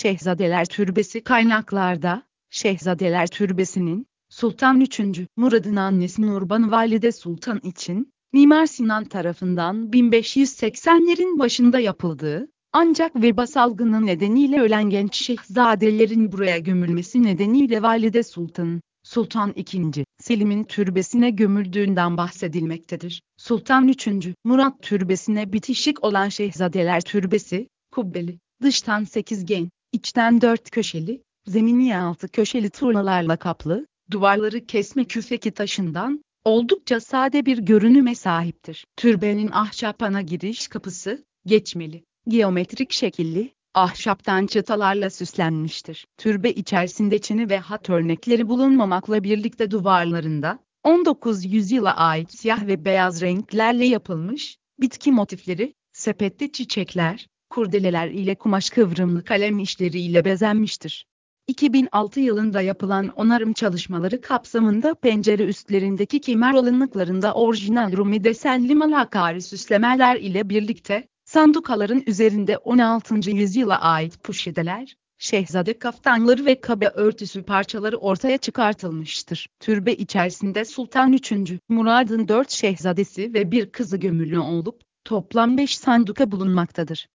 Şehzadeler Türbesi kaynaklarda, Şehzadeler Türbesi'nin, Sultan 3. Murad'ın annesi Nurban Valide Sultan için, Mimar Sinan tarafından 1580'lerin başında yapıldığı, ancak veba salgını nedeniyle ölen genç şehzadelerin buraya gömülmesi nedeniyle Valide Sultan, Sultan II. Selim'in türbesine gömüldüğünden bahsedilmektedir. Sultan 3. Murat türbesine bitişik olan Şehzadeler Türbesi, kubbeli, dıştan sekizgen, içten dört köşeli, zemini altı köşeli tuğlalarla kaplı, duvarları kesme küfeki taşından, oldukça sade bir görünüme sahiptir. Türbenin ahşap ana giriş kapısı, geçmeli, geometrik şekilli, ahşaptan çıtalarla süslenmiştir. Türbe içerisinde çini ve hat örnekleri bulunmamakla birlikte duvarlarında, 19 yüzyıla ait siyah ve beyaz renklerle yapılmış, bitki motifleri, sepetli çiçekler, kurdeleler ile kumaş kıvrımlı kalem işleriyle bezenmiştir. 2006 yılında yapılan onarım çalışmaları kapsamında pencere üstlerindeki kemer alınlıklarında orijinal Rumi desenli malakari süslemeler ile birlikte, sandukaların üzerinde 16. yüzyıla ait puşideler, şehzade kaftanları ve kabe örtüsü parçaları ortaya çıkartılmıştır. Türbe içerisinde Sultan 3. Murad'ın 4 şehzadesi ve bir kızı gömülü olup, toplam 5 sanduka bulunmaktadır.